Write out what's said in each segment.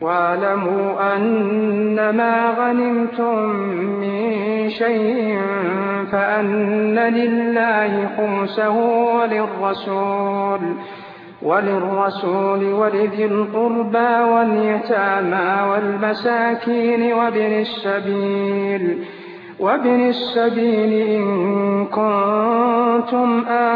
واعلموا أنما غنمتم من شيء فأن لله خمسه وللرسول وللرسول ولذي القربى واليتامى والمساكين وابن السبيل وابن السبيل إن كنتم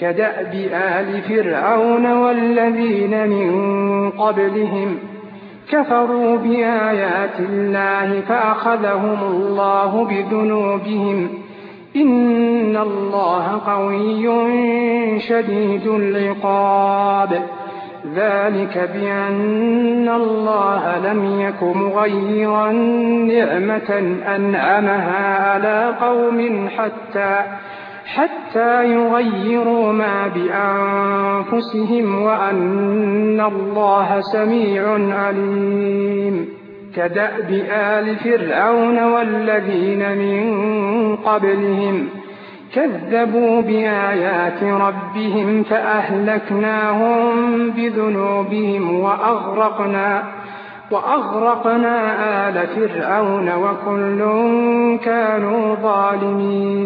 كدأب آل فرعون والذين من قبلهم كفروا بآيات الله فأخذهم الله بذنوبهم. إن الله قوي شديد العقاب. ذلك بأن الله لم يك مغيرا نعمة أنعمها على قوم حتى حتى يغيروا ما بأنفسهم وأن الله سميع عليم. كدأب آل فرعون والذين من قبلهم كذبوا بآيات ربهم فأهلكناهم بذنوبهم وأغرقنا وأغرقنا آل فرعون وكل كانوا ظالمين.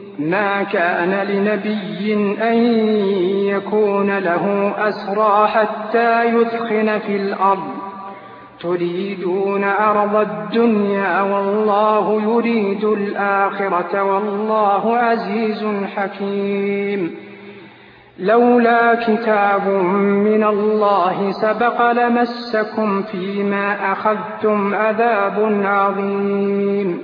ما كان لنبي أن يكون له أسرى حتى يثخن في الأرض. تريدون عرض الدنيا والله يريد الآخرة والله عزيز حكيم. لولا كتاب من الله سبق لمسكم فيما أخذتم عذاب عظيم.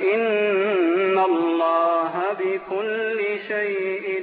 إن الله بكل شيء